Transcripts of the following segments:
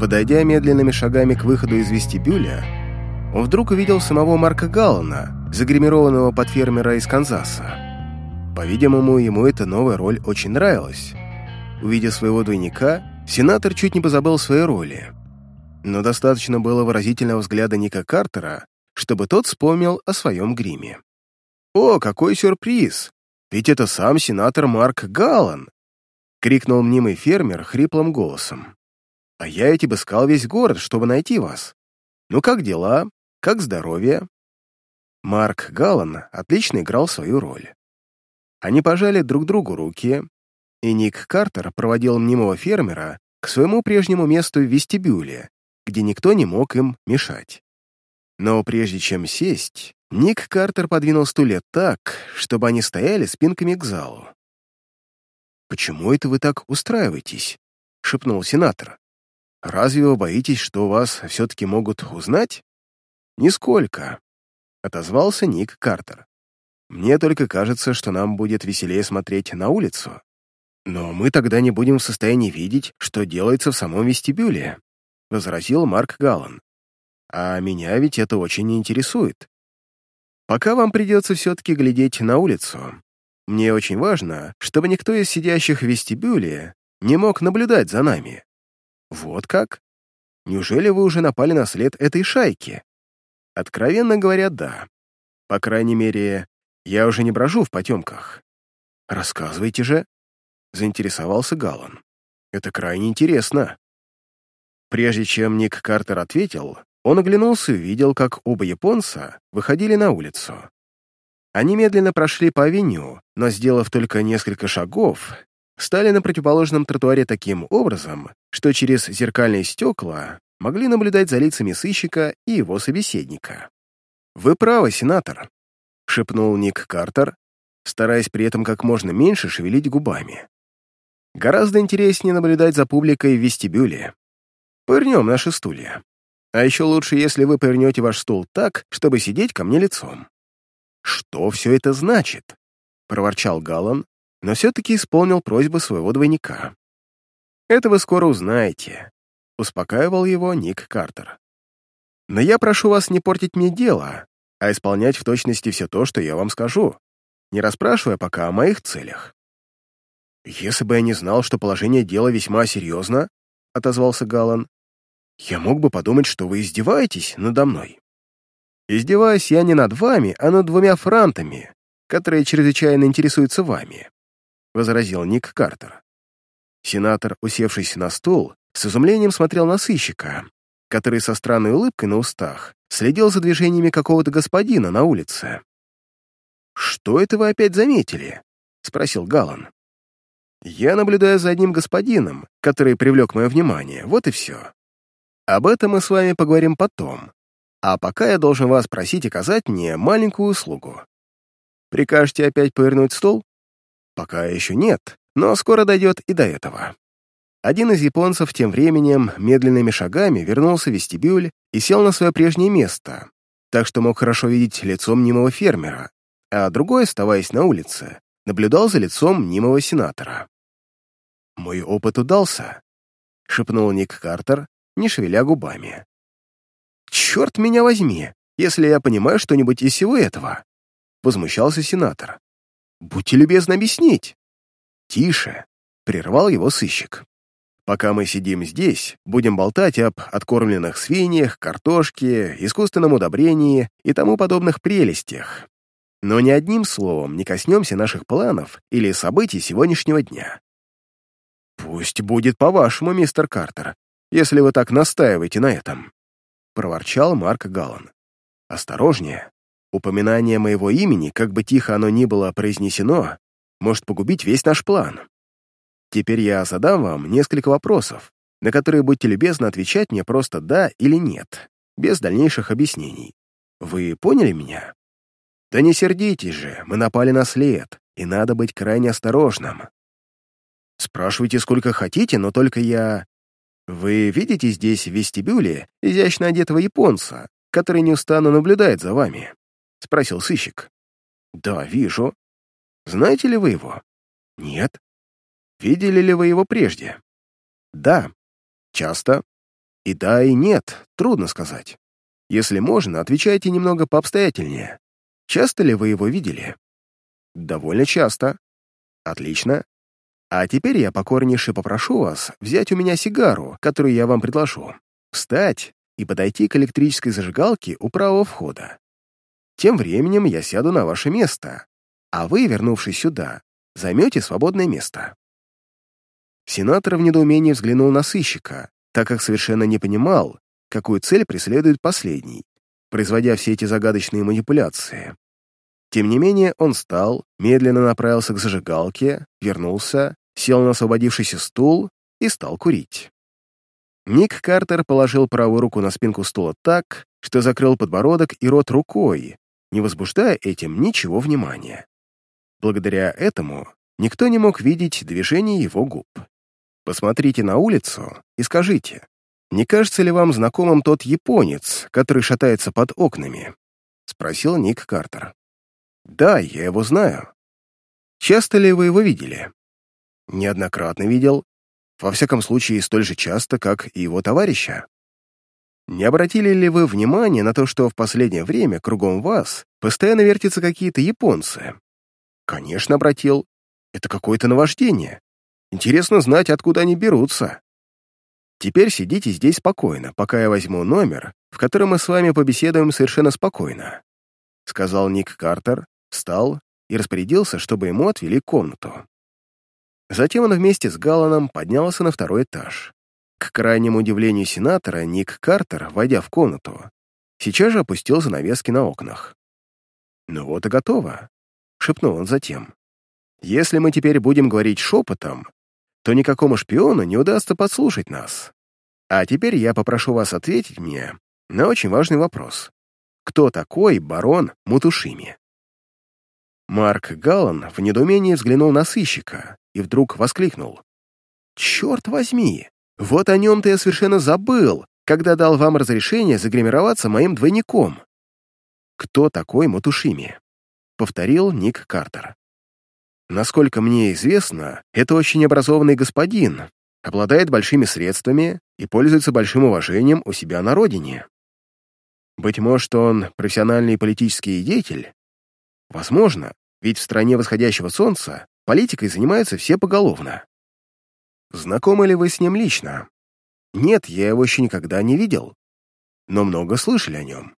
Подойдя медленными шагами к выходу из вестибюля, он вдруг увидел самого Марка Галлана, загримированного под фермера из Канзаса. По-видимому, ему эта новая роль очень нравилась. Увидев своего двойника, сенатор чуть не позабыл своей роли. Но достаточно было выразительного взгляда Ника Картера, чтобы тот вспомнил о своем гриме. «О, какой сюрприз! Ведь это сам сенатор Марк Галлан!» — крикнул мнимый фермер хриплым голосом. «А я ведь обыскал весь город, чтобы найти вас. Ну как дела? Как здоровье?» Марк Галлан отлично играл свою роль. Они пожали друг другу руки, и Ник Картер проводил мнимого фермера к своему прежнему месту в вестибюле, где никто не мог им мешать. Но прежде чем сесть, Ник Картер подвинул стулья так, чтобы они стояли спинками к залу. «Почему это вы так устраиваетесь?» — шепнул сенатор. «Разве вы боитесь, что вас все-таки могут узнать?» «Нисколько», — отозвался Ник Картер. «Мне только кажется, что нам будет веселее смотреть на улицу. Но мы тогда не будем в состоянии видеть, что делается в самом вестибюле», — возразил Марк Галлан. «А меня ведь это очень интересует. Пока вам придется все-таки глядеть на улицу. Мне очень важно, чтобы никто из сидящих в вестибюле не мог наблюдать за нами. Вот как? Неужели вы уже напали на след этой шайки? Откровенно говоря, да. По крайней мере, я уже не брожу в потемках. Рассказывайте же, заинтересовался Галан. Это крайне интересно. Прежде чем Ник Картер ответил, он оглянулся и увидел, как оба японца выходили на улицу. Они медленно прошли по авеню, но, сделав только несколько шагов, стали на противоположном тротуаре таким образом, что через зеркальные стекла могли наблюдать за лицами сыщика и его собеседника. «Вы правы, сенатор», — шепнул Ник Картер, стараясь при этом как можно меньше шевелить губами. «Гораздо интереснее наблюдать за публикой в вестибюле. Повернем наши стулья. А еще лучше, если вы повернете ваш стул так, чтобы сидеть ко мне лицом». «Что все это значит?» — проворчал Галлан, но все-таки исполнил просьбу своего двойника. «Это вы скоро узнаете», — успокаивал его Ник Картер. «Но я прошу вас не портить мне дело, а исполнять в точности все то, что я вам скажу, не расспрашивая пока о моих целях». «Если бы я не знал, что положение дела весьма серьезно», — отозвался Галлан, «я мог бы подумать, что вы издеваетесь надо мной». «Издеваюсь я не над вами, а над двумя франтами, которые чрезвычайно интересуются вами», — возразил Ник Картер. Сенатор, усевшись на стул, с изумлением смотрел на сыщика, который со странной улыбкой на устах следил за движениями какого-то господина на улице. «Что это вы опять заметили?» — спросил Галан. «Я наблюдаю за одним господином, который привлек мое внимание, вот и все. Об этом мы с вами поговорим потом. А пока я должен вас просить оказать мне маленькую услугу. Прикажете опять повернуть стол? Пока еще нет, но скоро дойдет и до этого. Один из японцев тем временем медленными шагами вернулся в вестибюль и сел на свое прежнее место, так что мог хорошо видеть лицо мнимого фермера, а другой, оставаясь на улице, наблюдал за лицом мнимого сенатора. «Мой опыт удался», — шепнул Ник Картер, не шевеля губами. «Черт меня возьми, если я понимаю что-нибудь из всего этого!» — возмущался сенатор. «Будьте любезны объяснить!» «Тише!» — прервал его сыщик. «Пока мы сидим здесь, будем болтать об откормленных свиньях, картошке, искусственном удобрении и тому подобных прелестях. Но ни одним словом не коснемся наших планов или событий сегодняшнего дня». «Пусть будет по-вашему, мистер Картер, если вы так настаиваете на этом», — проворчал Марк Галлан. «Осторожнее. Упоминание моего имени, как бы тихо оно ни было произнесено, может погубить весь наш план. Теперь я задам вам несколько вопросов, на которые будьте любезны отвечать мне просто «да» или «нет», без дальнейших объяснений. Вы поняли меня? Да не сердитесь же, мы напали на след, и надо быть крайне осторожным. Спрашивайте сколько хотите, но только я... Вы видите здесь в вестибюле изящно одетого японца, который неустанно наблюдает за вами? Спросил сыщик. Да, вижу. Знаете ли вы его? Нет. Видели ли вы его прежде? Да. Часто. И да, и нет, трудно сказать. Если можно, отвечайте немного пообстоятельнее. Часто ли вы его видели? Довольно часто. Отлично. А теперь я покорнейше попрошу вас взять у меня сигару, которую я вам предложу, встать и подойти к электрической зажигалке у правого входа. Тем временем я сяду на ваше место, а вы, вернувшись сюда, займете свободное место. Сенатор в недоумении взглянул на сыщика, так как совершенно не понимал, какую цель преследует последний, производя все эти загадочные манипуляции. Тем не менее, он встал, медленно направился к зажигалке, вернулся, сел на освободившийся стул и стал курить. Ник Картер положил правую руку на спинку стула так, что закрыл подбородок и рот рукой, не возбуждая этим ничего внимания. Благодаря этому никто не мог видеть движение его губ. Посмотрите на улицу и скажите, не кажется ли вам знакомым тот японец, который шатается под окнами? Спросил Ник Картер. Да, я его знаю. Часто ли вы его видели? Неоднократно видел. Во всяком случае, столь же часто, как и его товарища. Не обратили ли вы внимания на то, что в последнее время кругом вас постоянно вертятся какие-то японцы? Конечно, обратил. Это какое-то наваждение. Интересно знать, откуда они берутся. Теперь сидите здесь спокойно, пока я возьму номер, в котором мы с вами побеседуем совершенно спокойно», — сказал Ник Картер, встал и распорядился, чтобы ему отвели комнату. Затем он вместе с Галланом поднялся на второй этаж. К крайнему удивлению сенатора, Ник Картер, войдя в комнату, сейчас же опустил занавески на окнах. «Ну вот и готово», — шепнул он затем. «Если мы теперь будем говорить шепотом, то никакому шпиону не удастся подслушать нас. А теперь я попрошу вас ответить мне на очень важный вопрос. Кто такой барон Мутушими? Марк Галлан в недоумении взглянул на сыщика и вдруг воскликнул. «Черт возьми! Вот о нем-то я совершенно забыл, когда дал вам разрешение загримироваться моим двойником». «Кто такой Мутушими?» — повторил Ник Картер. Насколько мне известно, это очень образованный господин, обладает большими средствами и пользуется большим уважением у себя на родине. Быть может, он профессиональный политический деятель? Возможно, ведь в стране восходящего солнца политикой занимаются все поголовно. Знакомы ли вы с ним лично? Нет, я его еще никогда не видел. Но много слышали о нем.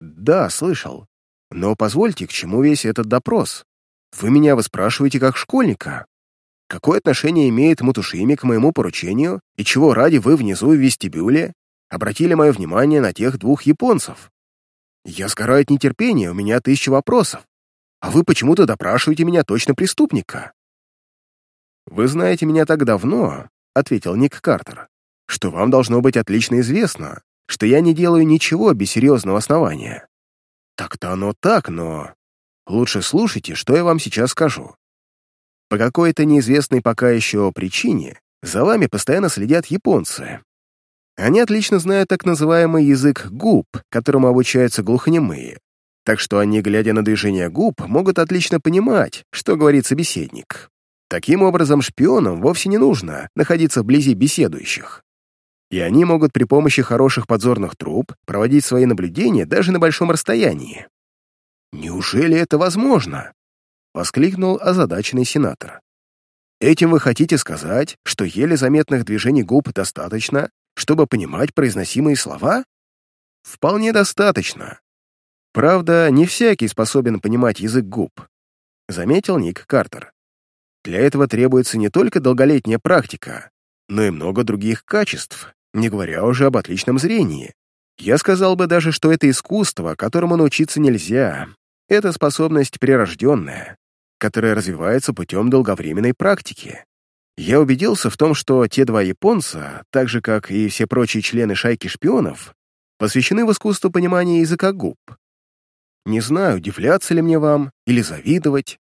Да, слышал. Но позвольте, к чему весь этот допрос? Вы меня выспрашиваете как школьника. Какое отношение имеет Мутушими к моему поручению, и чего ради вы внизу в вестибюле обратили мое внимание на тех двух японцев? Я сгораю от нетерпения, у меня тысяча вопросов, а вы почему-то допрашиваете меня точно преступника. «Вы знаете меня так давно», — ответил Ник Картер, «что вам должно быть отлично известно, что я не делаю ничего без серьезного основания. Так-то оно так, но Лучше слушайте, что я вам сейчас скажу. По какой-то неизвестной пока еще причине за вами постоянно следят японцы. Они отлично знают так называемый язык губ, которому обучаются глухонемые, так что они, глядя на движение губ, могут отлично понимать, что говорит собеседник. Таким образом, шпионам вовсе не нужно находиться вблизи беседующих. И они могут при помощи хороших подзорных труб проводить свои наблюдения даже на большом расстоянии. «Неужели это возможно?» — воскликнул озадаченный сенатор. «Этим вы хотите сказать, что еле заметных движений губ достаточно, чтобы понимать произносимые слова?» «Вполне достаточно. Правда, не всякий способен понимать язык губ», — заметил Ник Картер. «Для этого требуется не только долголетняя практика, но и много других качеств, не говоря уже об отличном зрении. Я сказал бы даже, что это искусство, которому научиться нельзя. Это способность прирожденная, которая развивается путем долговременной практики. Я убедился в том, что те два японца, так же, как и все прочие члены шайки шпионов, посвящены в искусство понимания языка губ. Не знаю, удивляться ли мне вам или завидовать, —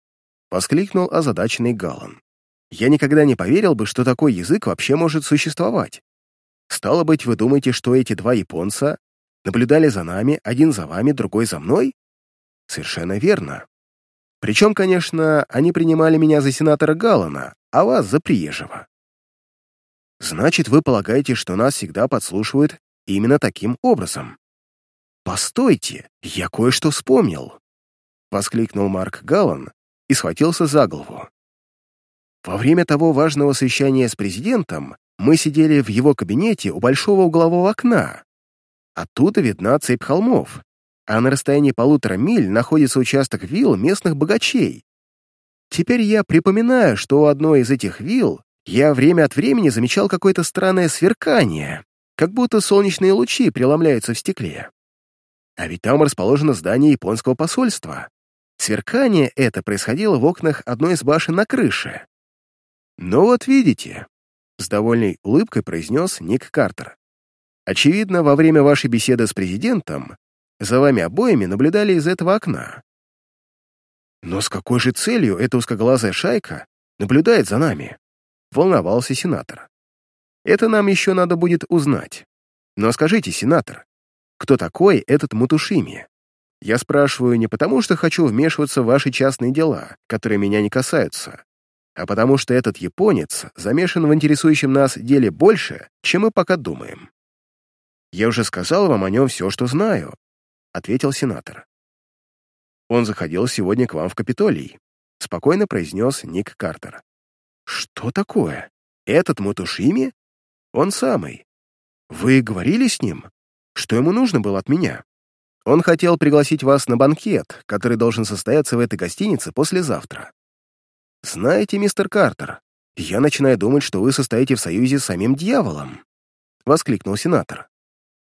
воскликнул озадаченный Галан. Я никогда не поверил бы, что такой язык вообще может существовать. Стало быть, вы думаете, что эти два японца наблюдали за нами, один за вами, другой за мной? Совершенно верно. Причем, конечно, они принимали меня за сенатора Галлана, а вас за приезжего. Значит, вы полагаете, что нас всегда подслушивают именно таким образом. «Постойте, я кое-что вспомнил!» — воскликнул Марк Галлан и схватился за голову. Во время того важного совещания с президентом мы сидели в его кабинете у большого углового окна. Оттуда видна цепь холмов, а на расстоянии полутора миль находится участок вилл местных богачей. Теперь я припоминаю, что у одной из этих вилл я время от времени замечал какое-то странное сверкание, как будто солнечные лучи преломляются в стекле. А ведь там расположено здание японского посольства. Сверкание это происходило в окнах одной из башен на крыше. «Ну вот видите», — с довольной улыбкой произнес Ник Картер. «Очевидно, во время вашей беседы с президентом за вами обоими наблюдали из этого окна. Но с какой же целью эта узкоглазая шайка наблюдает за нами?» — волновался сенатор. «Это нам еще надо будет узнать. Но скажите, сенатор, кто такой этот Мутушими? Я спрашиваю не потому, что хочу вмешиваться в ваши частные дела, которые меня не касаются, а потому что этот японец замешан в интересующем нас деле больше, чем мы пока думаем. «Я уже сказал вам о нем все, что знаю», — ответил сенатор. «Он заходил сегодня к вам в Капитолий», — спокойно произнес Ник Картер. «Что такое? Этот Мотушими? Он самый. Вы говорили с ним? Что ему нужно было от меня?» Он хотел пригласить вас на банкет, который должен состояться в этой гостинице послезавтра. «Знаете, мистер Картер, я начинаю думать, что вы состоите в союзе с самим дьяволом», — воскликнул сенатор.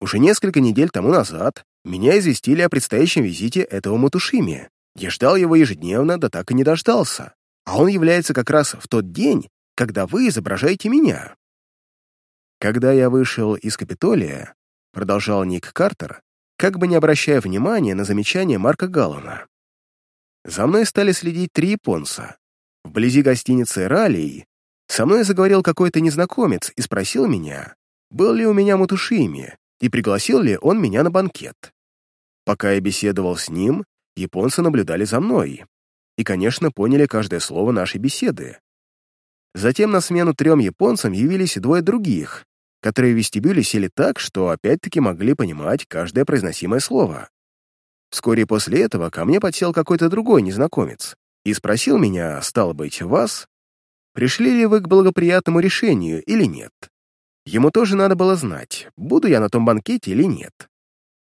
«Уже несколько недель тому назад меня известили о предстоящем визите этого Матушими. Я ждал его ежедневно, да так и не дождался. А он является как раз в тот день, когда вы изображаете меня». Когда я вышел из Капитолия, продолжал Ник Картер, как бы не обращая внимания на замечание Марка Галлана. За мной стали следить три японца, Вблизи гостиницы «Раллий» со мной заговорил какой-то незнакомец и спросил меня, был ли у меня Матушими и пригласил ли он меня на банкет. Пока я беседовал с ним, японцы наблюдали за мной и, конечно, поняли каждое слово нашей беседы. Затем на смену трем японцам явились двое других, которые в вестибюле сели так, что опять-таки могли понимать каждое произносимое слово. Вскоре после этого ко мне подсел какой-то другой незнакомец и спросил меня, стало быть, вас, пришли ли вы к благоприятному решению или нет. Ему тоже надо было знать, буду я на том банкете или нет.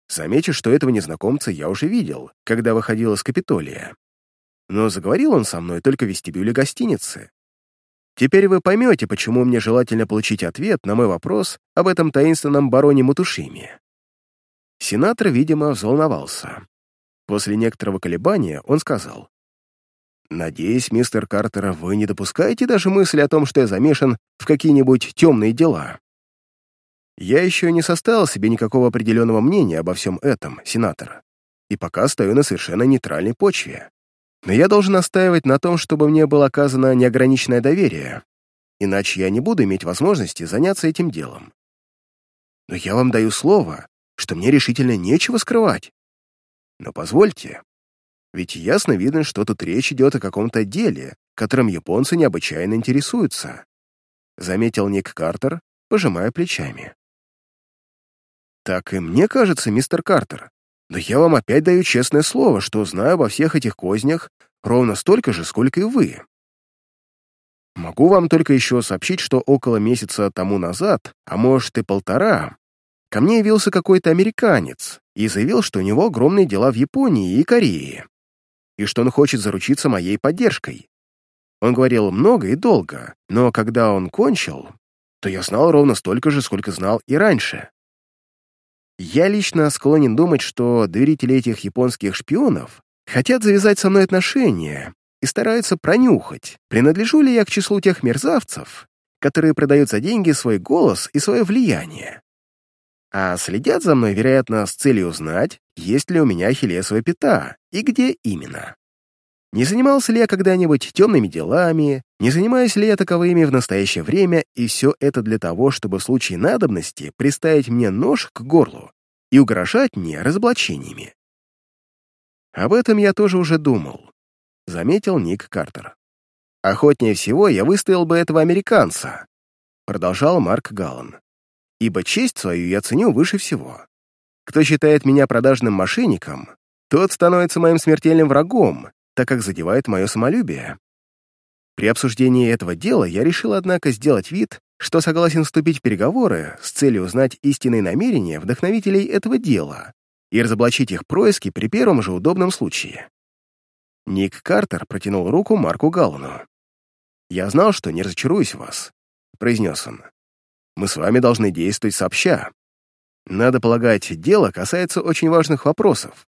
Замечу, что этого незнакомца я уже видел, когда выходил из Капитолия. Но заговорил он со мной только в вестибюле гостиницы. Теперь вы поймете, почему мне желательно получить ответ на мой вопрос об этом таинственном бароне Мутушиме. Сенатор, видимо, взволновался. После некоторого колебания он сказал, «Надеюсь, мистер Картер, вы не допускаете даже мысли о том, что я замешан в какие-нибудь темные дела?» «Я еще не составил себе никакого определенного мнения обо всем этом, сенатор, и пока стою на совершенно нейтральной почве. Но я должен настаивать на том, чтобы мне было оказано неограниченное доверие, иначе я не буду иметь возможности заняться этим делом. Но я вам даю слово, что мне решительно нечего скрывать. Но позвольте, ведь ясно видно, что тут речь идет о каком-то деле, которым японцы необычайно интересуются. Заметил Ник Картер, пожимая плечами. Так и мне кажется, мистер Картер. Но я вам опять даю честное слово, что знаю обо всех этих кознях ровно столько же, сколько и вы. Могу вам только еще сообщить, что около месяца тому назад, а может и полтора, ко мне явился какой-то американец и заявил, что у него огромные дела в Японии и Корее и что он хочет заручиться моей поддержкой. Он говорил много и долго, но когда он кончил, то я знал ровно столько же, сколько знал и раньше. Я лично склонен думать, что доверители этих японских шпионов хотят завязать со мной отношения и стараются пронюхать, принадлежу ли я к числу тех мерзавцев, которые продают за деньги свой голос и свое влияние. А следят за мной, вероятно, с целью узнать, есть ли у меня хилесовая пята и где именно. Не занимался ли я когда-нибудь темными делами, не занимаюсь ли я таковыми в настоящее время, и все это для того, чтобы в случае надобности приставить мне нож к горлу и угрожать мне разоблачениями. Об этом я тоже уже думал, заметил Ник Картер. Охотнее всего я выставил бы этого американца. продолжал Марк Галлан. «Ибо честь свою я ценю выше всего. Кто считает меня продажным мошенником, тот становится моим смертельным врагом, так как задевает мое самолюбие. При обсуждении этого дела я решил, однако, сделать вид, что согласен вступить в переговоры с целью узнать истинные намерения вдохновителей этого дела и разоблачить их происки при первом же удобном случае. Ник Картер протянул руку Марку Галлану. «Я знал, что не разочаруюсь вас», — произнес он. «Мы с вами должны действовать сообща. Надо полагать, дело касается очень важных вопросов.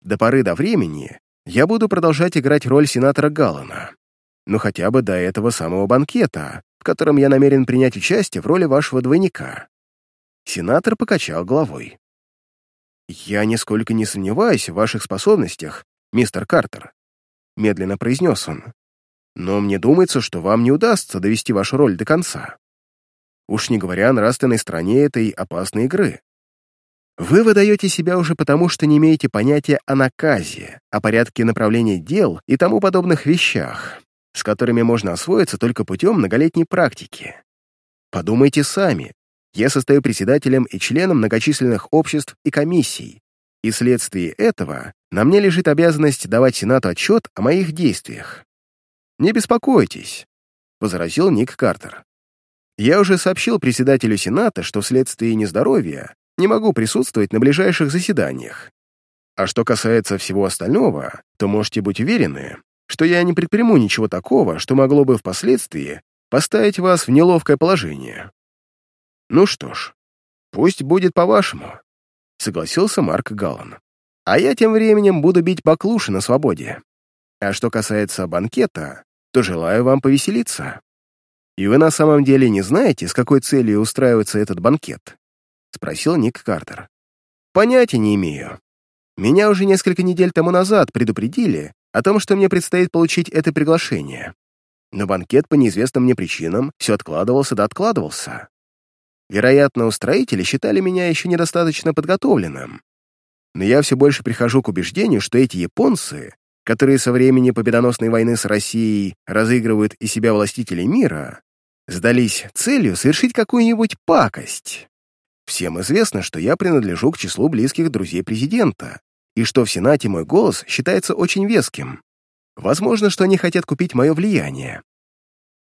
До поры до времени я буду продолжать играть роль сенатора Галлана, но хотя бы до этого самого банкета, в котором я намерен принять участие в роли вашего двойника». Сенатор покачал головой. «Я нисколько не сомневаюсь в ваших способностях мистер Картер», — медленно произнес он. «Но мне думается, что вам не удастся довести вашу роль до конца. Уж не говоря о нравственной стороне этой опасной игры. Вы выдаете себя уже потому, что не имеете понятия о наказе, о порядке направления дел и тому подобных вещах, с которыми можно освоиться только путем многолетней практики. Подумайте сами. Я состою председателем и членом многочисленных обществ и комиссий, и вследствие этого на мне лежит обязанность давать Сенату отчет о моих действиях. «Не беспокойтесь», — возразил Ник Картер. «Я уже сообщил председателю Сената, что вследствие нездоровья не могу присутствовать на ближайших заседаниях. А что касается всего остального, то можете быть уверены, что я не предприму ничего такого, что могло бы впоследствии поставить вас в неловкое положение. Ну что ж, пусть будет по-вашему согласился Марк Галлан. «А я тем временем буду бить баклуши на свободе. А что касается банкета, то желаю вам повеселиться. И вы на самом деле не знаете, с какой целью устраивается этот банкет?» — спросил Ник Картер. «Понятия не имею. Меня уже несколько недель тому назад предупредили о том, что мне предстоит получить это приглашение. Но банкет по неизвестным мне причинам все откладывался да откладывался. Вероятно, устроители считали меня еще недостаточно подготовленным. Но я все больше прихожу к убеждению, что эти японцы, которые со времени победоносной войны с Россией разыгрывают из себя властителей мира, сдались целью совершить какую-нибудь пакость. Всем известно, что я принадлежу к числу близких друзей президента, и что в Сенате мой голос считается очень веским. Возможно, что они хотят купить мое влияние.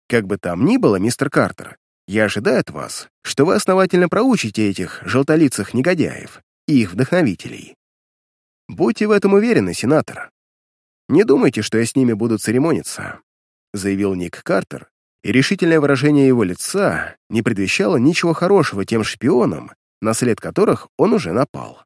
Как бы там ни было, мистер Картер, я ожидаю от вас, что вы основательно проучите этих желтолицых негодяев и их вдохновителей. Будьте в этом уверены, сенатор. Не думайте, что я с ними буду церемониться», заявил Ник Картер, и решительное выражение его лица не предвещало ничего хорошего тем шпионам, на след которых он уже напал.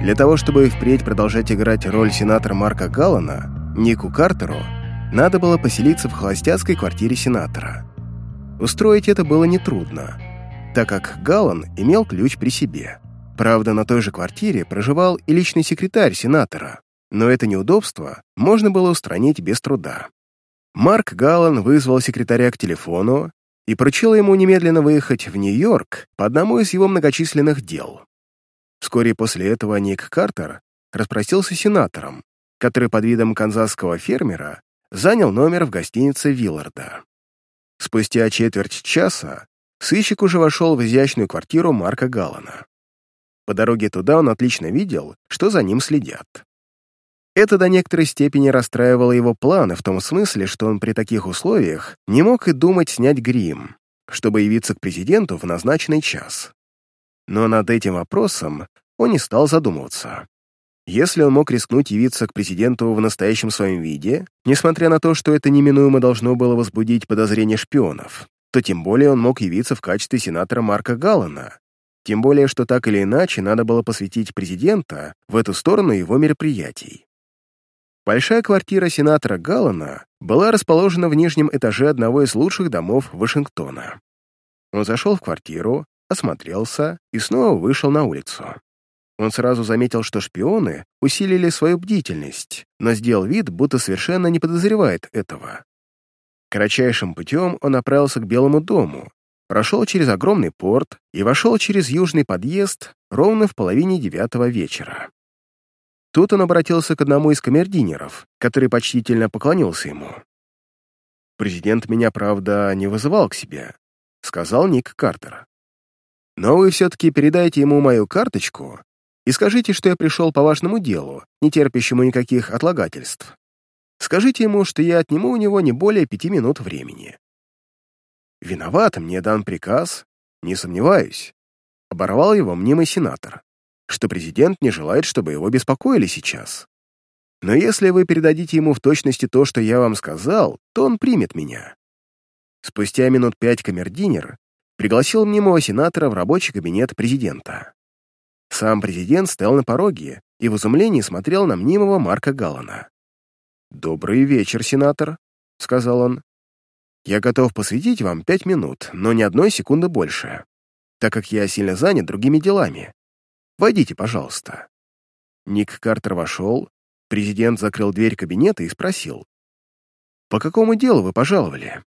Для того, чтобы впредь продолжать играть роль сенатора Марка Галлана, Нику Картеру надо было поселиться в холостяцкой квартире сенатора. Устроить это было нетрудно, так как Галлан имел ключ при себе. Правда, на той же квартире проживал и личный секретарь сенатора, но это неудобство можно было устранить без труда. Марк Галлан вызвал секретаря к телефону и поручил ему немедленно выехать в Нью-Йорк по одному из его многочисленных дел. Вскоре после этого Ник Картер распростился с сенатором, который под видом канзасского фермера занял номер в гостинице Вилларда. Спустя четверть часа сыщик уже вошел в изящную квартиру Марка Галлана. По дороге туда он отлично видел, что за ним следят. Это до некоторой степени расстраивало его планы в том смысле, что он при таких условиях не мог и думать снять грим, чтобы явиться к президенту в назначенный час. Но над этим вопросом он не стал задумываться. Если он мог рискнуть явиться к президенту в настоящем своем виде, несмотря на то, что это неминуемо должно было возбудить подозрения шпионов, то тем более он мог явиться в качестве сенатора Марка Галлана. Тем более, что так или иначе надо было посвятить президента в эту сторону его мероприятий. Большая квартира сенатора Галлана была расположена в нижнем этаже одного из лучших домов Вашингтона. Он зашел в квартиру, осмотрелся и снова вышел на улицу. Он сразу заметил, что шпионы усилили свою бдительность, но сделал вид, будто совершенно не подозревает этого. Кратчайшим путем он направился к Белому дому, прошел через огромный порт и вошел через южный подъезд ровно в половине девятого вечера. Тут он обратился к одному из камердинеров, который почтительно поклонился ему. «Президент меня, правда, не вызывал к себе», — сказал Ник Картер. «Но вы все-таки передайте ему мою карточку и скажите, что я пришел по важному делу, не терпящему никаких отлагательств. Скажите ему, что я отниму у него не более пяти минут времени». «Виноват, мне дан приказ, не сомневаюсь», — оборвал его мнимый сенатор что президент не желает, чтобы его беспокоили сейчас. Но если вы передадите ему в точности то, что я вам сказал, то он примет меня». Спустя минут пять камердинер пригласил мнимого сенатора в рабочий кабинет президента. Сам президент стоял на пороге и в изумлении смотрел на мнимого Марка Галлана. «Добрый вечер, сенатор», — сказал он. «Я готов посвятить вам пять минут, но ни одной секунды больше, так как я сильно занят другими делами. Войдите, пожалуйста». Ник Картер вошел, президент закрыл дверь кабинета и спросил. «По какому делу вы пожаловали?»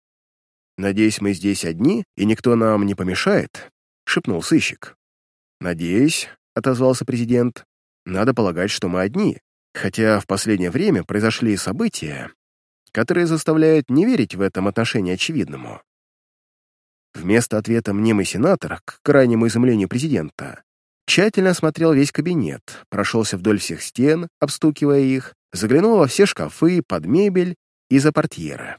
«Надеюсь, мы здесь одни, и никто нам не помешает», — шепнул сыщик. «Надеюсь», — отозвался президент, — «надо полагать, что мы одни, хотя в последнее время произошли события, которые заставляют не верить в этом отношении очевидному». Вместо ответа мнимый сенатор, к крайнему изумлению президента, Тщательно осмотрел весь кабинет, прошелся вдоль всех стен, обстукивая их, заглянул во все шкафы, под мебель и за портьеры.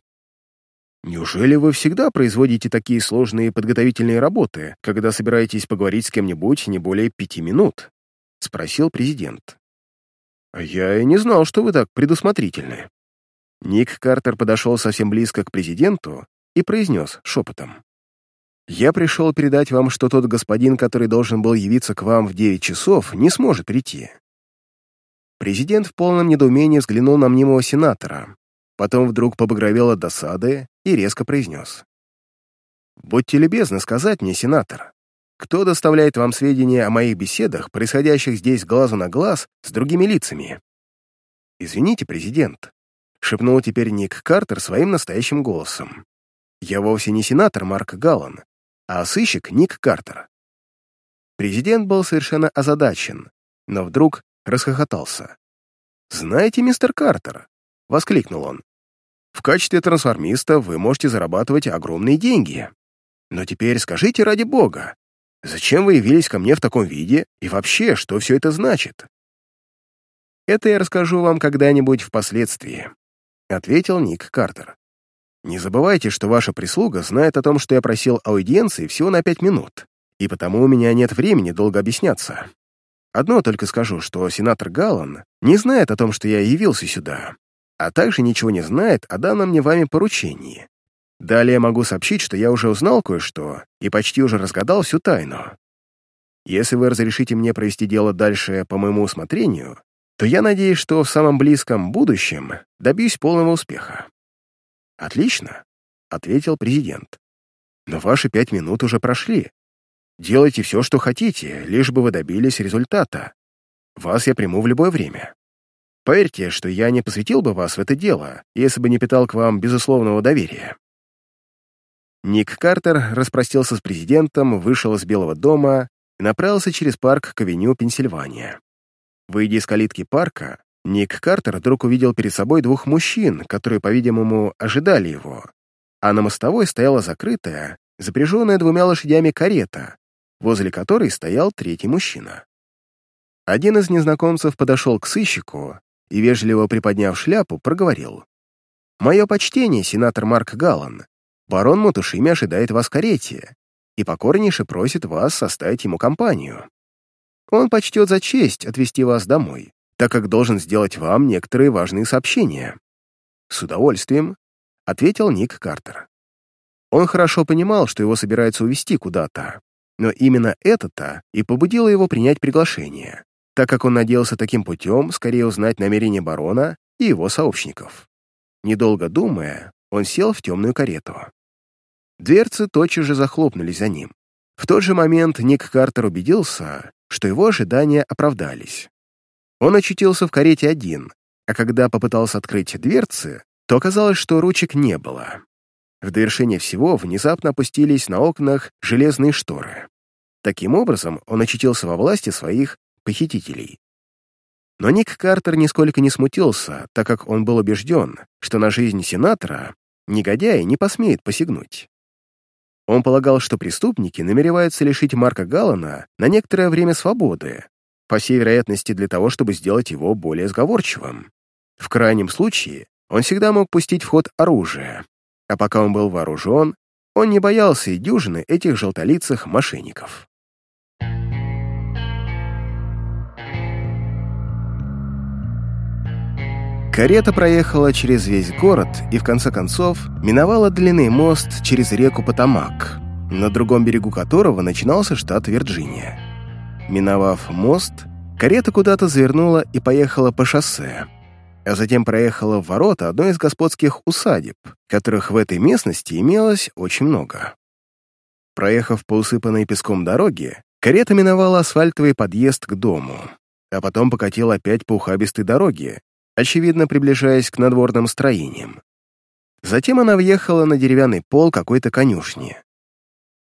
«Неужели вы всегда производите такие сложные подготовительные работы, когда собираетесь поговорить с кем-нибудь не более пяти минут?» — спросил президент. «А я и не знал, что вы так предусмотрительны». Ник Картер подошел совсем близко к президенту и произнес шепотом. Я пришел передать вам, что тот господин, который должен был явиться к вам в девять часов, не сможет прийти». Президент в полном недоумении взглянул на мнимого сенатора, потом вдруг побагровел от досады и резко произнес. «Будьте любезны сказать мне, сенатор, кто доставляет вам сведения о моих беседах, происходящих здесь глазу на глаз с другими лицами?» «Извините, президент», — шепнул теперь Ник Картер своим настоящим голосом. «Я вовсе не сенатор Марк Галлан, а сыщик Ник Картер. Президент был совершенно озадачен, но вдруг расхохотался. «Знаете, мистер Картер», — воскликнул он, «в качестве трансформиста вы можете зарабатывать огромные деньги. Но теперь скажите ради бога, зачем вы явились ко мне в таком виде и вообще, что все это значит?» «Это я расскажу вам когда-нибудь впоследствии», — ответил Ник Картер. Не забывайте, что ваша прислуга знает о том, что я просил аудиенции всего на пять минут, и потому у меня нет времени долго объясняться. Одно только скажу, что сенатор Галлан не знает о том, что я явился сюда, а также ничего не знает о данном мне вами поручении. Далее могу сообщить, что я уже узнал кое-что и почти уже разгадал всю тайну. Если вы разрешите мне провести дело дальше по моему усмотрению, то я надеюсь, что в самом близком будущем добьюсь полного успеха. «Отлично», — ответил президент. «Но ваши пять минут уже прошли. Делайте все, что хотите, лишь бы вы добились результата. Вас я приму в любое время. Поверьте, что я не посвятил бы вас в это дело, если бы не питал к вам безусловного доверия». Ник Картер распростился с президентом, вышел из Белого дома и направился через парк к авеню Пенсильвания. Выйдя из калитки парка, Ник Картер вдруг увидел перед собой двух мужчин, которые, по-видимому, ожидали его, а на мостовой стояла закрытая, запряженная двумя лошадями карета, возле которой стоял третий мужчина. Один из незнакомцев подошел к сыщику и, вежливо приподняв шляпу, проговорил. «Мое почтение, сенатор Марк Галлан. Барон Матушими ожидает вас в карете и покорнейше просит вас составить ему компанию. Он почтет за честь отвезти вас домой так как должен сделать вам некоторые важные сообщения». «С удовольствием», — ответил Ник Картер. Он хорошо понимал, что его собираются увезти куда-то, но именно это-то и побудило его принять приглашение, так как он надеялся таким путем скорее узнать намерения барона и его сообщников. Недолго думая, он сел в темную карету. Дверцы тотчас же захлопнулись за ним. В тот же момент Ник Картер убедился, что его ожидания оправдались. Он очутился в карете один, а когда попытался открыть дверцы, то оказалось, что ручек не было. В довершение всего внезапно опустились на окнах железные шторы. Таким образом, он очутился во власти своих похитителей. Но Ник Картер нисколько не смутился, так как он был убежден, что на жизнь сенатора негодяй не посмеет посягнуть. Он полагал, что преступники намереваются лишить Марка Галлана на некоторое время свободы, по всей вероятности для того, чтобы сделать его более сговорчивым. В крайнем случае, он всегда мог пустить в ход оружие, а пока он был вооружен, он не боялся и дюжины этих желтолицых мошенников. Карета проехала через весь город и, в конце концов, миновала длинный мост через реку Потамак, на другом берегу которого начинался штат Вирджиния. Миновав мост, карета куда-то завернула и поехала по шоссе, а затем проехала в ворота одной из господских усадеб, которых в этой местности имелось очень много. Проехав по усыпанной песком дороге, карета миновала асфальтовый подъезд к дому, а потом покатила опять по ухабистой дороге, очевидно приближаясь к надворным строениям. Затем она въехала на деревянный пол какой-то конюшни.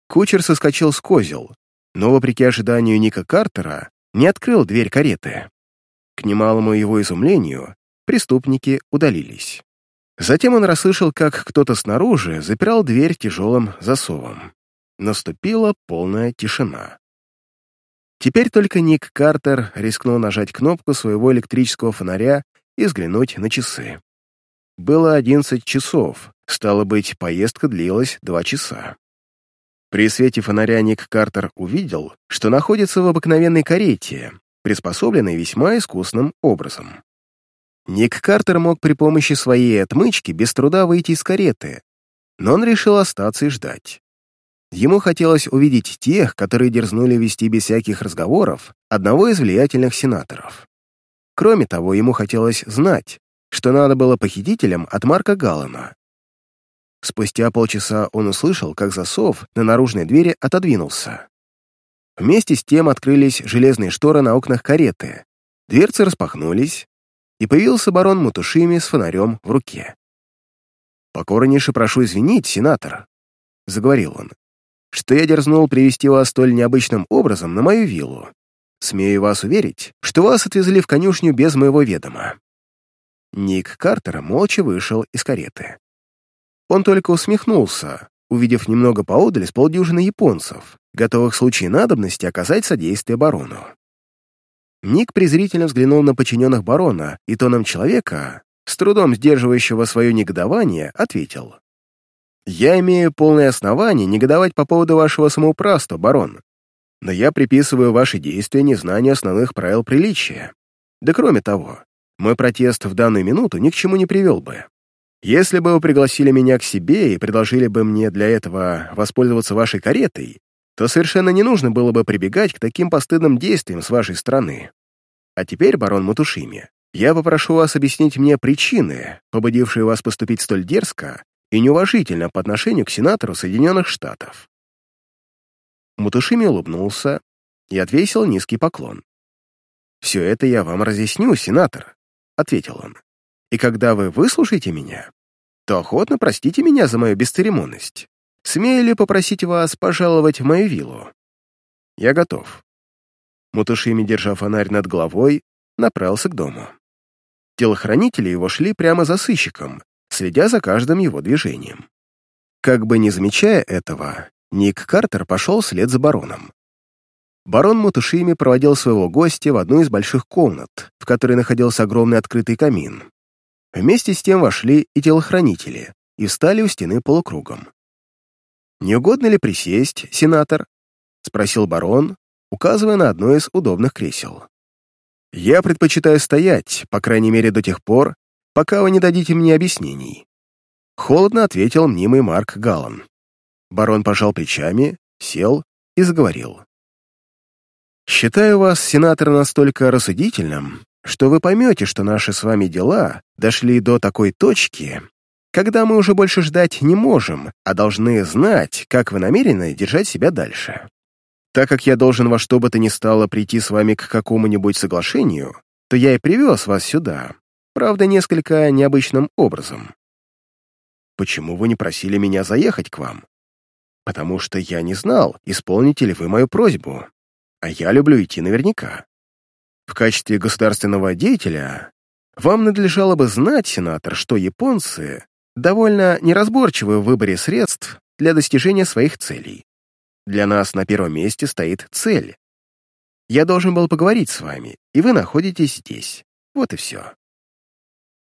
Кучер соскочил с козел, но, вопреки ожиданию Ника Картера, не открыл дверь кареты. К немалому его изумлению, преступники удалились. Затем он расслышал, как кто-то снаружи запирал дверь тяжелым засовом. Наступила полная тишина. Теперь только Ник Картер рискнул нажать кнопку своего электрического фонаря и взглянуть на часы. Было 11 часов, стало быть, поездка длилась 2 часа. При свете фонаря Ник Картер увидел, что находится в обыкновенной карете, приспособленной весьма искусным образом. Ник Картер мог при помощи своей отмычки без труда выйти из кареты, но он решил остаться и ждать. Ему хотелось увидеть тех, которые дерзнули вести без всяких разговоров одного из влиятельных сенаторов. Кроме того, ему хотелось знать, что надо было похитителям от Марка Галлана. Спустя полчаса он услышал, как засов на наружной двери отодвинулся. Вместе с тем открылись железные шторы на окнах кареты, дверцы распахнулись, и появился барон Мутушими с фонарем в руке. «Покорнейше прошу извинить, сенатор», — заговорил он, «что я дерзнул привести вас столь необычным образом на мою виллу. Смею вас уверить, что вас отвезли в конюшню без моего ведома». Ник Картер молча вышел из кареты. Он только усмехнулся, увидев немного поодаль с полдюжины японцев, готовых в случае надобности оказать содействие барону. Ник презрительно взглянул на подчиненных барона и тоном человека, с трудом сдерживающего свое негодование, ответил. «Я имею полное основание негодовать по поводу вашего самоуправства, барон но я приписываю ваши действия незнанию основных правил приличия. Да кроме того, мой протест в данную минуту ни к чему не привел бы. Если бы вы пригласили меня к себе и предложили бы мне для этого воспользоваться вашей каретой, то совершенно не нужно было бы прибегать к таким постыдным действиям с вашей стороны. А теперь, барон Матушими, я попрошу вас объяснить мне причины, побудившие вас поступить столь дерзко и неуважительно по отношению к сенатору Соединенных Штатов. Мутушими улыбнулся и отвесил низкий поклон. «Все это я вам разъясню, сенатор», — ответил он. «И когда вы выслушаете меня, то охотно простите меня за мою бесцеремонность. Смею ли попросить вас пожаловать в мою виллу?» «Я готов». Мутушими, держа фонарь над головой, направился к дому. Телохранители его шли прямо за сыщиком, следя за каждым его движением. Как бы не замечая этого, Ник Картер пошел вслед за бароном. Барон Мотушими проводил своего гостя в одну из больших комнат, в которой находился огромный открытый камин. Вместе с тем вошли и телохранители и встали у стены полукругом. «Не угодно ли присесть, сенатор?» — спросил барон, указывая на одно из удобных кресел. «Я предпочитаю стоять, по крайней мере до тех пор, пока вы не дадите мне объяснений», — холодно ответил мнимый Марк Галлан. Барон пожал плечами, сел и заговорил. «Считаю вас, сенатор, настолько рассудительным, что вы поймете, что наши с вами дела дошли до такой точки, когда мы уже больше ждать не можем, а должны знать, как вы намерены держать себя дальше. Так как я должен во что бы то ни стало прийти с вами к какому-нибудь соглашению, то я и привез вас сюда, правда, несколько необычным образом. Почему вы не просили меня заехать к вам? Потому что я не знал, исполните ли вы мою просьбу, а я люблю идти наверняка. В качестве государственного деятеля вам надлежало бы знать, сенатор, что японцы довольно неразборчивы в выборе средств для достижения своих целей. Для нас на первом месте стоит цель. Я должен был поговорить с вами, и вы находитесь здесь. Вот и все.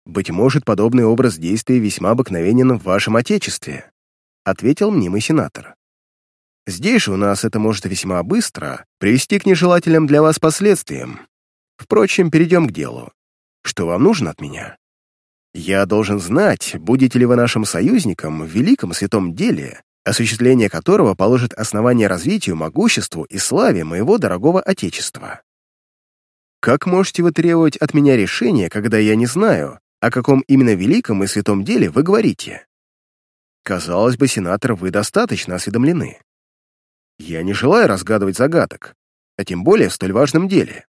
Быть может, подобный образ действий весьма обыкновенен в вашем Отечестве, ответил мнимый сенатор. Здесь же у нас это может весьма быстро привести к нежелательным для вас последствиям. Впрочем, перейдем к делу. Что вам нужно от меня? Я должен знать, будете ли вы нашим союзником в великом святом деле, осуществление которого положит основание развитию, могуществу и славе моего дорогого Отечества. Как можете вы требовать от меня решения, когда я не знаю, о каком именно великом и святом деле вы говорите? Казалось бы, сенатор, вы достаточно осведомлены. Я не желаю разгадывать загадок, а тем более в столь важном деле.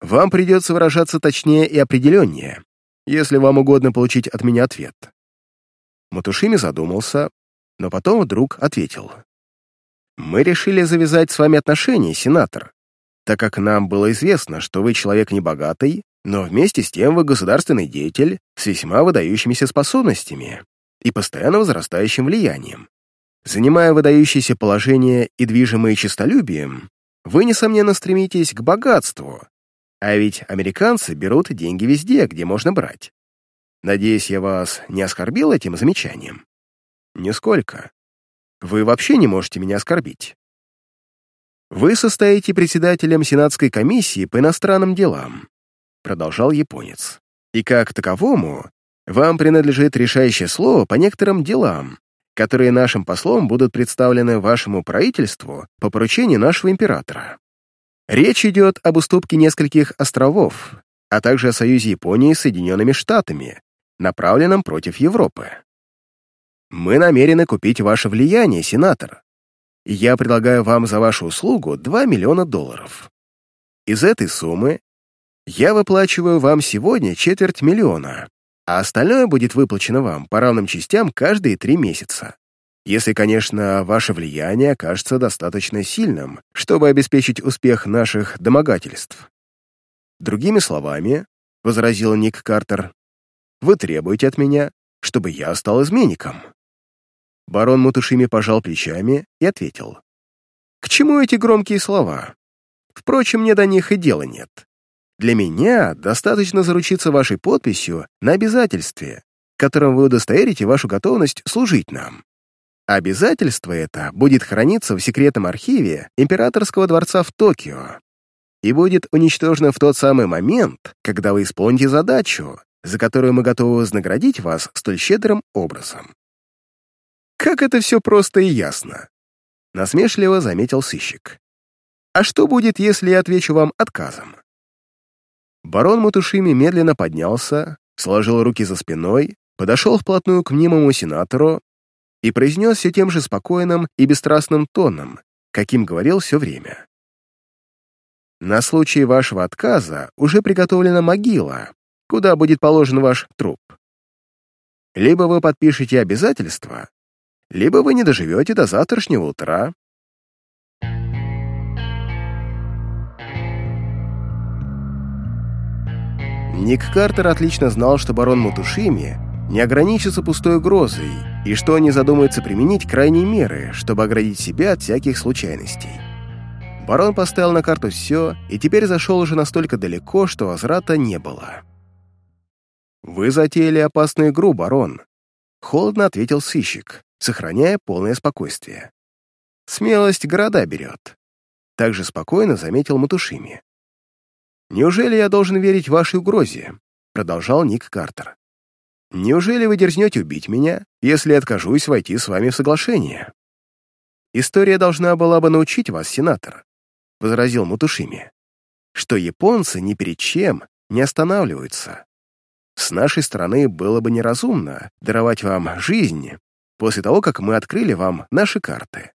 Вам придется выражаться точнее и определеннее, если вам угодно получить от меня ответ». Матушими задумался, но потом вдруг ответил. «Мы решили завязать с вами отношения, сенатор, так как нам было известно, что вы человек небогатый, но вместе с тем вы государственный деятель с весьма выдающимися способностями и постоянно возрастающим влиянием. Занимая выдающееся положение и движимые честолюбием, вы, несомненно, стремитесь к богатству, а ведь американцы берут деньги везде, где можно брать. Надеюсь, я вас не оскорбил этим замечанием? Нисколько. Вы вообще не можете меня оскорбить. Вы состоите председателем Сенатской комиссии по иностранным делам, продолжал японец. И как таковому вам принадлежит решающее слово по некоторым делам, которые нашим послом будут представлены вашему правительству по поручению нашего императора. Речь идет об уступке нескольких островов, а также о союзе Японии с Соединенными Штатами, направленном против Европы. Мы намерены купить ваше влияние, сенатор. Я предлагаю вам за вашу услугу 2 миллиона долларов. Из этой суммы я выплачиваю вам сегодня четверть миллиона, а остальное будет выплачено вам по равным частям каждые три месяца. Если, конечно, ваше влияние окажется достаточно сильным, чтобы обеспечить успех наших домогательств. Другими словами, — возразил Ник Картер, — вы требуете от меня, чтобы я стал изменником. Барон Мутушими пожал плечами и ответил. «К чему эти громкие слова? Впрочем, мне до них и дела нет. Для меня достаточно заручиться вашей подписью на обязательстве, которым вы удостоверите вашу готовность служить нам. Обязательство это будет храниться в секретном архиве Императорского дворца в Токио и будет уничтожено в тот самый момент, когда вы исполните задачу, за которую мы готовы вознаградить вас столь щедрым образом. Как это все просто и ясно. Насмешливо заметил сыщик. А что будет, если я отвечу вам отказом? Барон Матушими медленно поднялся, сложил руки за спиной, подошел вплотную к мнимому сенатору и произнес все тем же спокойным и бесстрастным тоном, каким говорил все время. «На случай вашего отказа уже приготовлена могила, куда будет положен ваш труп. Либо вы подпишете обязательства, либо вы не доживете до завтрашнего утра». Ник Картер отлично знал, что барон Мутушими не ограничится пустой угрозой, и что они задумаются применить крайние меры, чтобы оградить себя от всяких случайностей. Барон поставил на карту все, и теперь зашел уже настолько далеко, что возврата не было. «Вы затеяли опасную игру, барон», — холодно ответил сыщик, сохраняя полное спокойствие. «Смелость города берет», — также спокойно заметил Матушими. «Неужели я должен верить вашей угрозе?» — продолжал Ник Картер. Неужели вы дерзнете убить меня, если откажусь войти с вами в соглашение? История должна была бы научить вас, сенатор, — возразил Мутушими, что японцы ни перед чем не останавливаются. С нашей стороны было бы неразумно даровать вам жизнь после того, как мы открыли вам наши карты.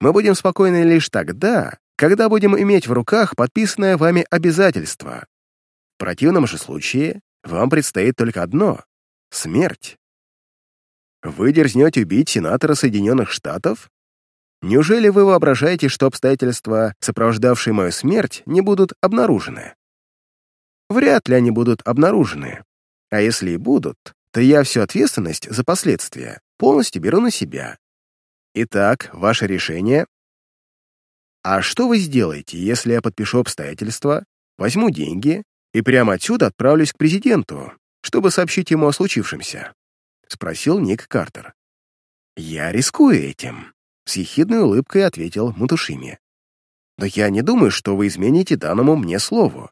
Мы будем спокойны лишь тогда, когда будем иметь в руках подписанное вами обязательство. В противном же случае вам предстоит только одно Смерть. Вы дерзнете убить сенатора Соединенных Штатов? Неужели вы воображаете, что обстоятельства, сопровождавшие мою смерть, не будут обнаружены? Вряд ли они будут обнаружены. А если и будут, то я всю ответственность за последствия полностью беру на себя. Итак, ваше решение. А что вы сделаете, если я подпишу обстоятельства, возьму деньги и прямо отсюда отправлюсь к президенту, чтобы сообщить ему о случившемся? Спросил Ник Картер. Я рискую этим. С ехидной улыбкой ответил Мутушими. «Но я не думаю, что вы измените данному мне слову.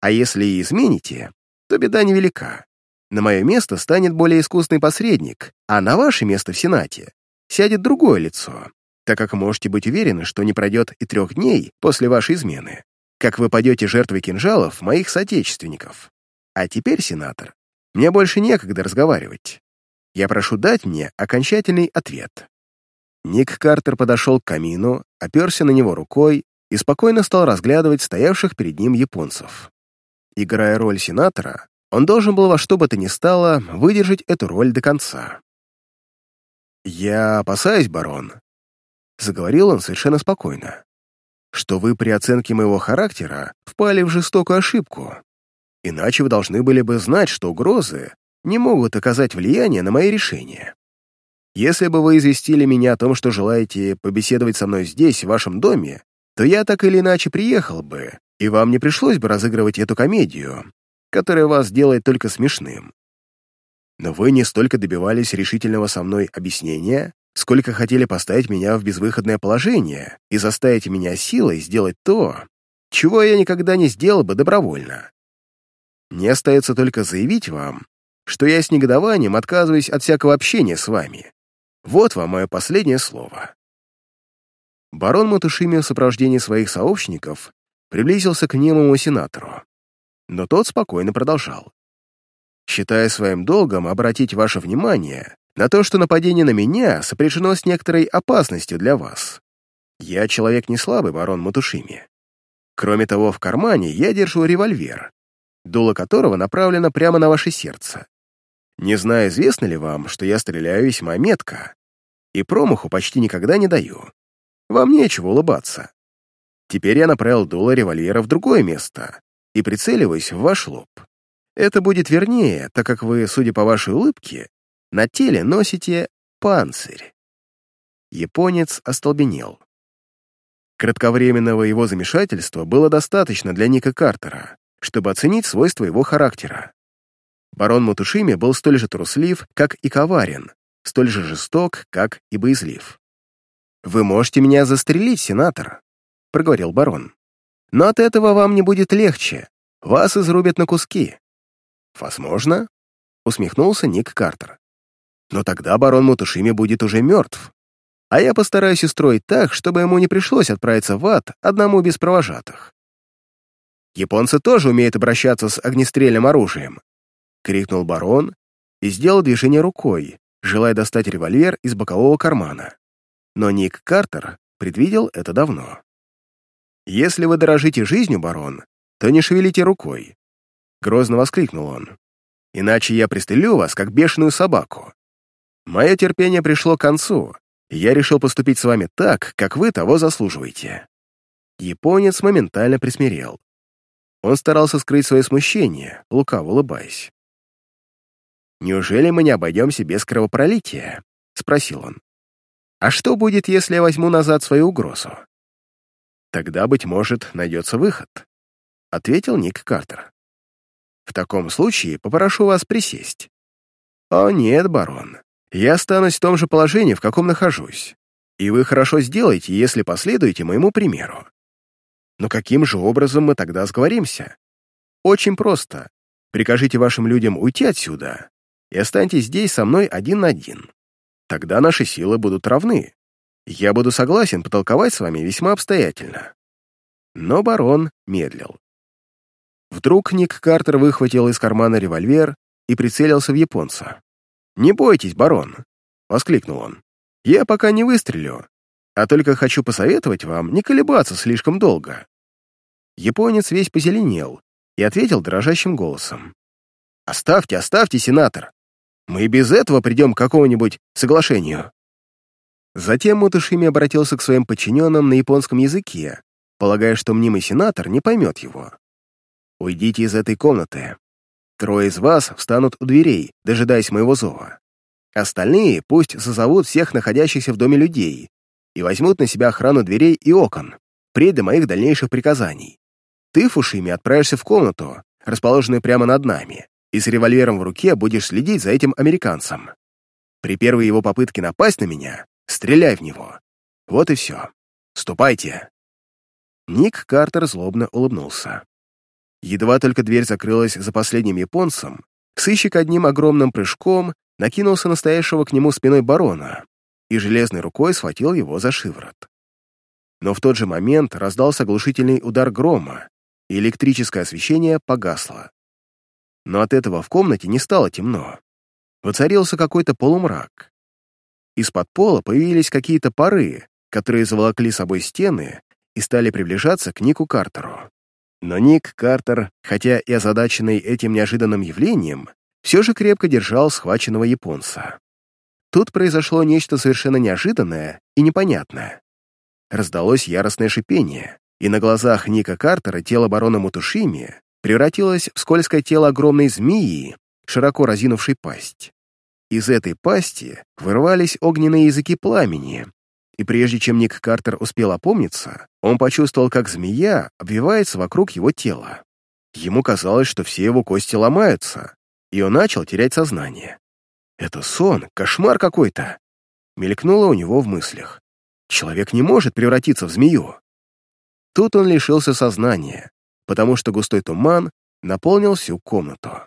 А если и измените, то беда невелика. На мое место станет более искусный посредник, а на ваше место в Сенате сядет другое лицо, так как можете быть уверены, что не пройдет и трех дней после вашей измены, как вы падете жертвой кинжалов моих соотечественников. А теперь, сенатор, мне больше некогда разговаривать. Я прошу дать мне окончательный ответ. Ник Картер подошел к камину, оперся на него рукой и спокойно стал разглядывать стоявших перед ним японцев. Играя роль сенатора, он должен был во что бы то ни стало выдержать эту роль до конца. «Я опасаюсь, барон», — заговорил он совершенно спокойно, «что вы при оценке моего характера впали в жестокую ошибку. Иначе вы должны были бы знать, что угрозы не могут оказать влияние на мои решения. Если бы вы известили меня о том, что желаете побеседовать со мной здесь, в вашем доме, то я так или иначе приехал бы, и вам не пришлось бы разыгрывать эту комедию, которая вас делает только смешным. Но вы не столько добивались решительного со мной объяснения, сколько хотели поставить меня в безвыходное положение и заставить меня силой сделать то, чего я никогда не сделал бы добровольно. Мне остается только заявить вам, что я с негодованием отказываюсь от всякого общения с вами. Вот вам мое последнее слово. Барон Матушими в сопровождении своих сообщников приблизился к немому сенатору. Но тот спокойно продолжал. «Считая своим долгом обратить ваше внимание на то, что нападение на меня сопряжено с некоторой опасностью для вас. Я человек не слабый, барон Матушими. Кроме того, в кармане я держу револьвер, дуло которого направлено прямо на ваше сердце. Не знаю, известно ли вам, что я стреляю весьма метко, и промаху почти никогда не даю. Вам нечего улыбаться. Теперь я направил дуло револьвера в другое место и прицеливаюсь в ваш лоб. Это будет вернее, так как вы, судя по вашей улыбке, на теле носите панцирь. Японец остолбенел. Кратковременного его замешательства было достаточно для Ника Картера, чтобы оценить свойства его характера. Барон Матушими был столь же труслив, как и коварен, столь же жесток, как и боязлив. «Вы можете меня застрелить, сенатор», — проговорил барон. «Но от этого вам не будет легче. Вас изрубят на куски». «Возможно», — усмехнулся Ник Картер. «Но тогда барон Матушими будет уже мертв. А я постараюсь устроить так, чтобы ему не пришлось отправиться в ад одному без провожатых». «Японцы тоже умеют обращаться с огнестрельным оружием», крикнул барон и сделал движение рукой, желая достать револьвер из бокового кармана. Но Ник Картер предвидел это давно. «Если вы дорожите жизнью, барон, то не шевелите рукой», — грозно воскликнул он. «Иначе я пристрелю вас, как бешеную собаку. Мое терпение пришло к концу, и я решил поступить с вами так, как вы того заслуживаете». Японец моментально присмирел. Он старался скрыть свое смущение, лукаво улыбаясь. «Неужели мы не обойдемся без кровопролития?» — спросил он. «А что будет, если я возьму назад свою угрозу?» «Тогда, быть может, найдется выход», — ответил Ник Картер. «В таком случае попрошу вас присесть». «О нет, барон, я останусь в том же положении, в каком нахожусь, и вы хорошо сделаете, если последуете моему примеру. Но каким же образом мы тогда сговоримся? Очень просто. Прикажите вашим людям уйти отсюда, и останьтесь здесь со мной один на один. Тогда наши силы будут равны. Я буду согласен потолковать с вами весьма обстоятельно». Но барон медлил. Вдруг Ник Картер выхватил из кармана револьвер и прицелился в японца. «Не бойтесь, барон!» — воскликнул он. «Я пока не выстрелю, а только хочу посоветовать вам не колебаться слишком долго». Японец весь позеленел и ответил дрожащим голосом. «Оставьте, оставьте, сенатор! Мы и без этого придем к какому-нибудь соглашению». Затем Мутушими обратился к своим подчиненным на японском языке, полагая, что мнимый сенатор не поймет его. «Уйдите из этой комнаты. Трое из вас встанут у дверей, дожидаясь моего зова. Остальные пусть созовут всех находящихся в доме людей и возьмут на себя охрану дверей и окон, прежде моих дальнейших приказаний. Ты, Фушими, отправишься в комнату, расположенную прямо над нами, и с револьвером в руке будешь следить за этим американцем. При первой его попытке напасть на меня, стреляй в него. Вот и все. Ступайте. Ник Картер злобно улыбнулся. Едва только дверь закрылась за последним японцем, сыщик одним огромным прыжком накинулся на стоящего к нему спиной барона и железной рукой схватил его за шиворот. Но в тот же момент раздался оглушительный удар грома, и электрическое освещение погасло. Но от этого в комнате не стало темно. Воцарился какой-то полумрак. Из-под пола появились какие-то пары, которые заволокли собой стены и стали приближаться к Нику Картеру. Но Ник Картер, хотя и озадаченный этим неожиданным явлением, все же крепко держал схваченного японца. Тут произошло нечто совершенно неожиданное и непонятное. Раздалось яростное шипение, и на глазах Ника Картера тело барона Мутушими превратилось в скользкое тело огромной змеи, широко разинувшей пасть. Из этой пасти вырвались огненные языки пламени, и прежде чем Ник Картер успел опомниться, он почувствовал, как змея обвивается вокруг его тела. Ему казалось, что все его кости ломаются, и он начал терять сознание. «Это сон, кошмар какой-то!» мелькнуло у него в мыслях. «Человек не может превратиться в змею!» Тут он лишился сознания, потому что густой туман наполнил всю комнату.